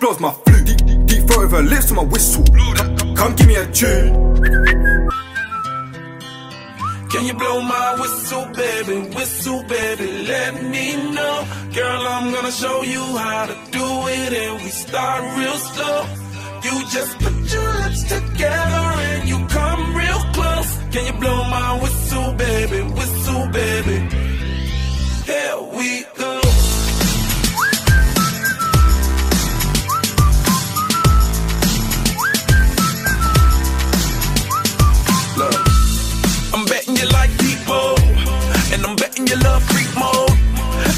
blows my flute. Deep, deep, deep throat with her lips to my whistle. Come, come give me a tune. Can you blow my whistle, baby? Whistle, baby, let me know. Girl, I'm gonna show you how to do it, and we start real slow. You just put your lips together and you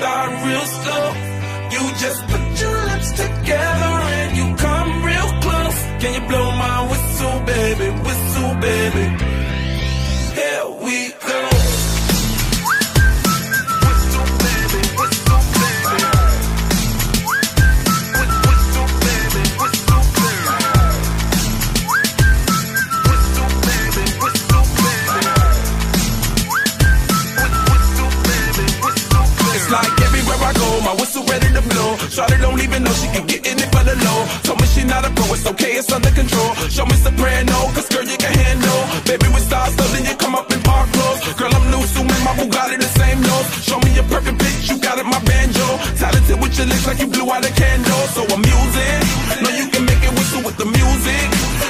start real slow. You just put your lips together and you come real close. Can you blow my whistle ready to blow. Charlotte don't even know she can get in it for the low. Told me she not a pro, it's okay, it's under control. Show me soprano, cause girl, you can handle. Baby, with stars, so then you come up in park clothes. Girl, I'm new, so my Bugatti the same nose. Show me your perfect pitch, you got it, my banjo. Talented with your lips like you blew out a candle. So I'm using, know you can make it whistle with the music.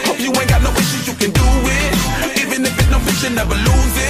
Hope you ain't got no issues, you can do it. Even if it's no bitch, you never lose it.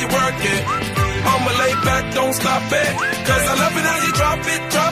you work it. I'ma lay back, don't stop it. Cause I love it how you drop it, drop it,